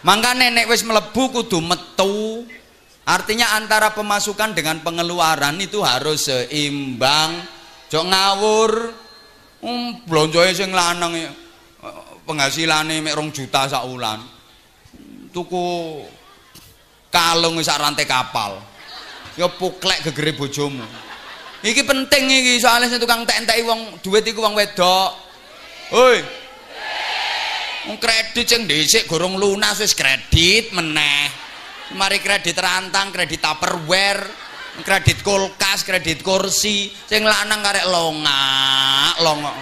Makanya nek wis melebu kudu metu. Artinya antara pemasukan dengan pengeluaran itu harus seimbang. Jok ngawur. Um, blonjoe sing lanang ya. penghasilane mek 2 juta sak wulan. Tuku kalung sak rantai kapal. Ya puklek gegere bojomu. Iki penting iki soalnya tukang tek-enteki wong duit iku wong wedok. Hoi. Kredit sing dhisik gorong lunas wis kredit meneh. Mari kredit rantang, kredit Tupperware, kredit kulkas, kredit kursi, sing lanang karek longak, longok.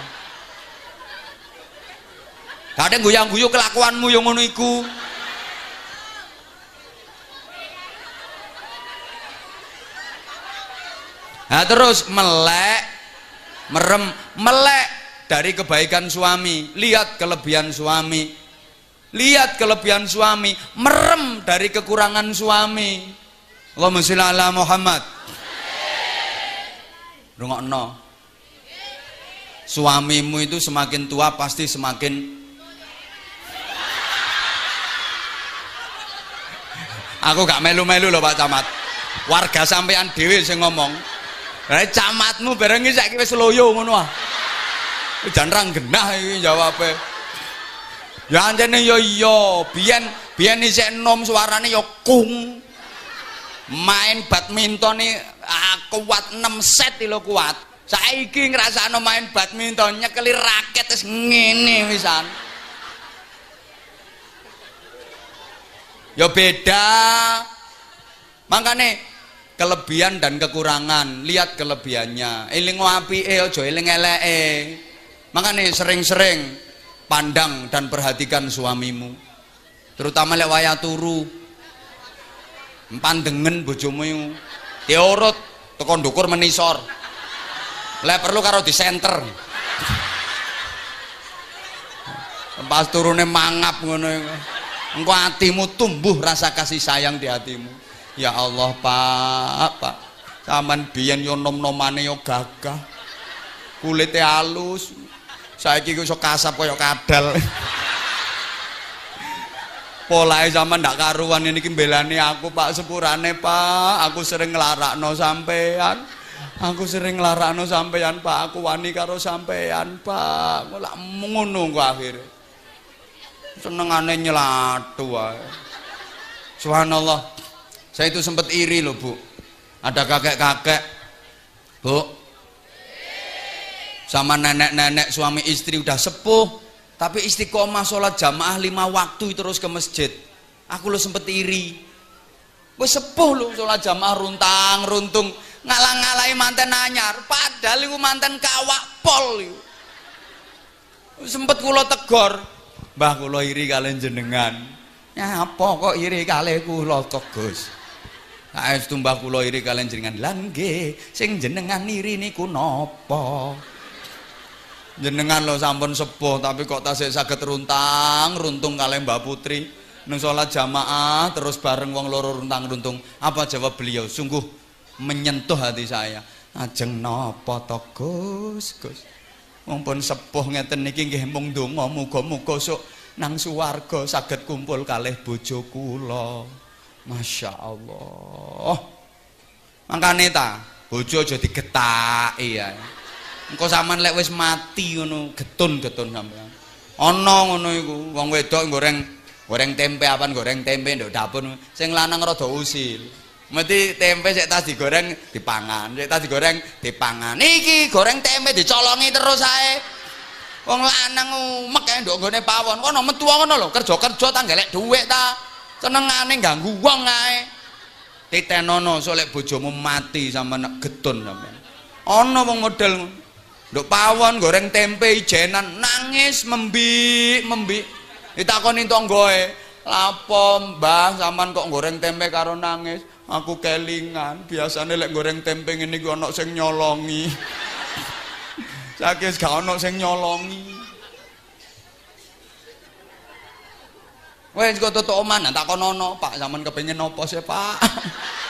Kadang guyang-guyu kelakuanmu yang ngono. Nah terus melek, merem, melek dari kebaikan suami, lihat kelebihan suami, lihat kelebihan suami, merem dari kekurangan suami. Allahumma sholli ala Muhammad. Rungokno. Suamimu itu semakin tua pasti semakin Aku gak melu-melu loh Pak Camat. Warga sampean dhewe sing ngomong. Lah camatmu bareng iki saiki wis loyo ngono ah. Jan ra genah iki jawabe. Ya anjene yo iya, biyen biyen isih enom suarane yo kung. Main badminton nih ah, kuat 6 set lho kuat. Saiki ngrasakno main badminton nyekeli raket wis ngene wisan. Ya beda. Makanya kelebihan dan kekurangan lihat kelebihannya eling api eh ojo eling eleke makanya sering-sering pandang dan perhatikan suamimu. Terutama lek wayah turu. Pandengen bojomu diurut tekan dukur menisor. Lek perlu karo di center pas turune mangap ngono engko hatimu tumbuh rasa kasih sayang di hatimu. Ya Allah Pak, Pak. Saman biyen yo nom-nomane yo gagah. Kulite halus. Saiki iso kasap kaya kadal. Polahe zaman ndak karuan ini aku Pak sepurane Pak. Aku sering nglarakno sampean. Aku sering nglarakno sampean Pak. Aku wani karo sampean Pak. Lak ngono kok akhire. Senengane nyelatu wae. Subhanallah. Saya itu sempat iri loh bu. Ada kakek-kakek, bu, sama nenek-nenek suami istri udah sepuh, tapi istiqomah sholat jamaah lima waktu terus ke masjid. Aku lo sempet iri. Gue sepuh lo sholat jamaah runtang runtung ngalang-ngalai manten anyar. Padahal itu manten kawak pol. Sempet kulo tegor, mbah kulo iri kalian jenengan. Ya apa kok iri kalian kulo tegus. Aes tumbah kula iri kalian jenengan langge sing jenengan iri niku napa jenengan lo sampun sepuh tapi kok tasik saged runtang runtung kalian Mbak Putri. Nang salat jamaah terus bareng wong loro runtang runtung. Apa jawab beliau? Sungguh menyentuh hati saya. Ajeng napa to Gus? Wong pun sepuh ngeten niki nggih mung donga muga-muga sok nang suwarga saged kumpul kalih bojo kula. Masya Allah. Makane ta, bojo aja digetaki ya. Engko sampean lek wis mati ngono, getun-getun sampean. Ana ngono iku, wong wedok goreng goreng tempe apa goreng tempe nduk dapur. Sing lanang rada usil. Mesti tempe sik tas digoreng dipangan, sik tas digoreng dipangan. Iki goreng tempe dicolongi terus ae. Wong lanang umek ae nduk nggone pawon. Kono metu ngono lho, kerja-kerja ta golek dhuwit ta senengane ganggu wong ae titenono solek bojomu mati sama getun sampean ana wong model nduk pawon goreng tempe ijenan nangis membik membik ditakoni tanggoe lapo mbah sampean kok goreng tempe karo nangis? Aku kelingan. Biasanya lek goreng tempe ngene iki ana sing nyolongi. Sakit gak ana sing nyolongi. Wes kok tutuk oman tak kono Pak, zaman kepengin nopo sih, Pak?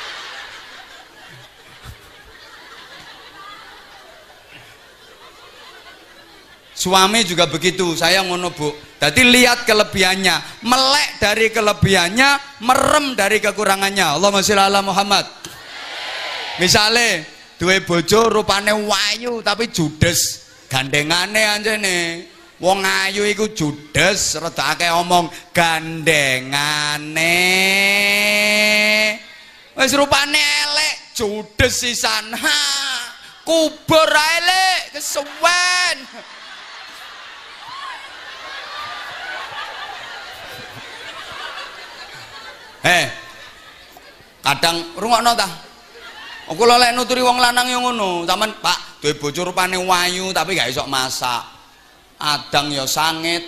Suami juga begitu. Saya ngono, Bu. Jadi lihat kelebihannya, melek dari kelebihannya, merem dari kekurangannya. Allahumma sholli ala Muhammad. Misalnya, dua bojo rupane wayu tapi judes, gandengane anjene. Wong ayu iku judes, rada omong gandengane. Wis rupane elek, judes sisan. Ha, kubur elek, kesuwen. Eh, kadang rungokno ta? Aku lek nuturi wong lanang yang ngono, sampean Pak, duwe bojo rupane wayu tapi gak iso masak. Adang ya sangit,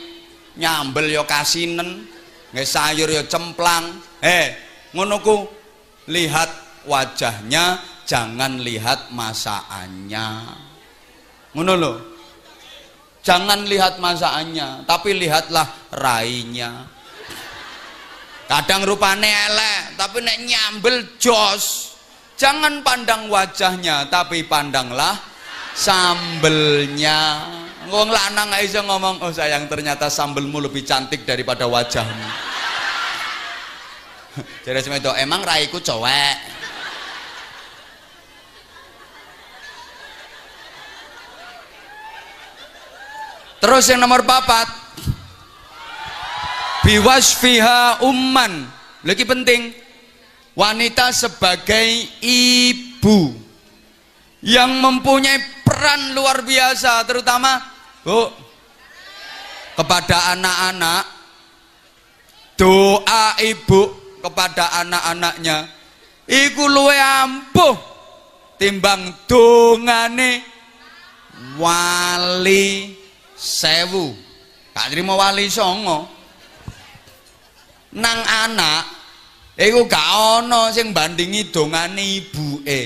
nyambel ya kasinen, nggih sayur ya cemplang. Eh, ngono ku lihat wajahnya, jangan lihat masakannya. Ngono lho. Jangan lihat masakannya, tapi lihatlah rainya kadang rupane elek tapi nek nyambel jos. Jangan pandang wajahnya tapi pandanglah sambelnya. Wong lanang bisa ngomong oh sayang ternyata sambelmu lebih cantik daripada wajahmu. Jadi itu emang raiku cowek. Terus yang nomor papat biwasfiha umman. Lagi penting. Wanita sebagai ibu yang mempunyai peran luar biasa terutama bu kepada anak-anak. Doa ibu kepada anak-anaknya. Iku luwe ampuh timbang dongane wali sewu. Gak terima wali songo nang anak iku gak ana sing bandingi dongane ibuke.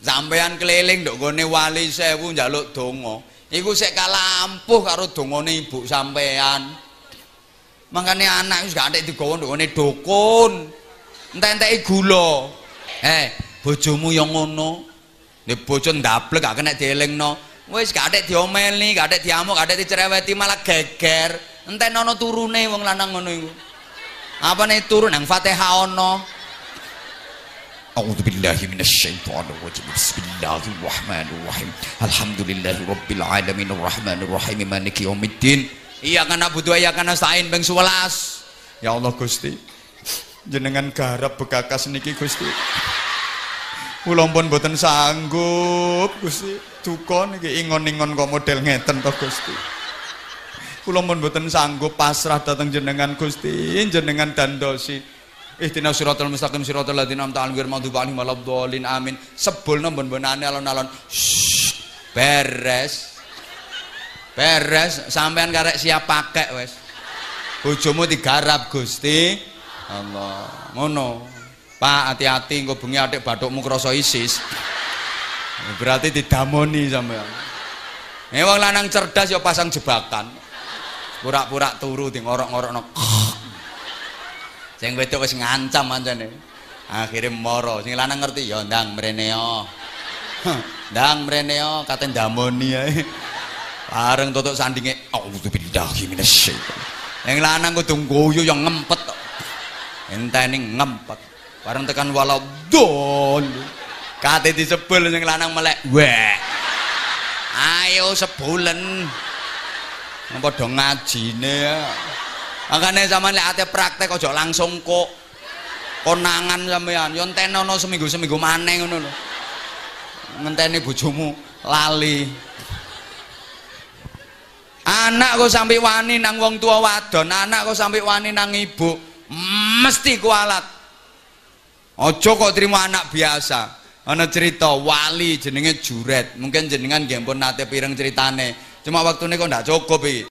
Sampean keliling ndok gone wali sewu njaluk donga. Iku sik kalah ampuh karo dongane ibu sampean makane anak wis gak entek digawa ndok gone dukun. Entek-enteki gula. Eh bojomu yang ngono. Nek bojo ndablek gak kena dielingno. Wis gak entek diomeli gak entek diamuk gak entek dicereweti malah geger enten ana turune wong lanang ngono iku apane turun nang Fatihah ana A'udzu billahi minasyaitonir rajim. Bismillahirrahmanirrahim. Alhamdulillahi rabbil alamin arrahmanir rahim maliki yaumiddin. Iya kan na'budu iya kan nasta'in beng 11. Ya Allah Gusti. Jenengan garap bekakas niki Gusti. Pun boten sanggup Gusti. Duka niki ingon-ingon kok model ngeten to Gusti kula mboten sanggup pasrah dateng jenengan Gusti jenengan dandosi. Ihdinas siratal mustaqim siratal ladzina an'amta 'alaihim maghdubi 'alaihim waladdallin amin. Sebulna mbon-mbonane alon-alon. Beres. Beres sampean karek siap pakai wes. Bojomu digarap Gusti. Allah ngono. Pak hati-hati engko bengi adik bathukmu krasa isis. Berarti didamoni sampean. Nek wong lanang cerdas ya pasang jebakan pura-pura turu di ngorok-ngorokno sing wedok wis ngancam ancane akhirnya moro sing lanang ngerti ya ndang mrene yo. Ndang mrene yo kate ndamoni ae. Bareng tutuk sandinge auzubillahi minasyaiton yang lanang kudu guyu yang ngempet. Enteni ngempet. Bareng tekan walau dol kate disebul sing lanang melek weh ayo sebulan padha ngajine makane sampean lek ate praktek aja langsung kok. Konangan sampean yo entenono seminggu-seminggu maneh ngono lho. Ngenteni bojomu lali. Anak kok sampai wani nang wong tua wadon. Anak kok sampai wani nang ibu. Mesti kualat ojo kok terima anak biasa. Ana cerita wali jenenge juret. Mungkin jenengan nggih pun nate pireng ceritane cuma waktu ini kok ndak cukup iki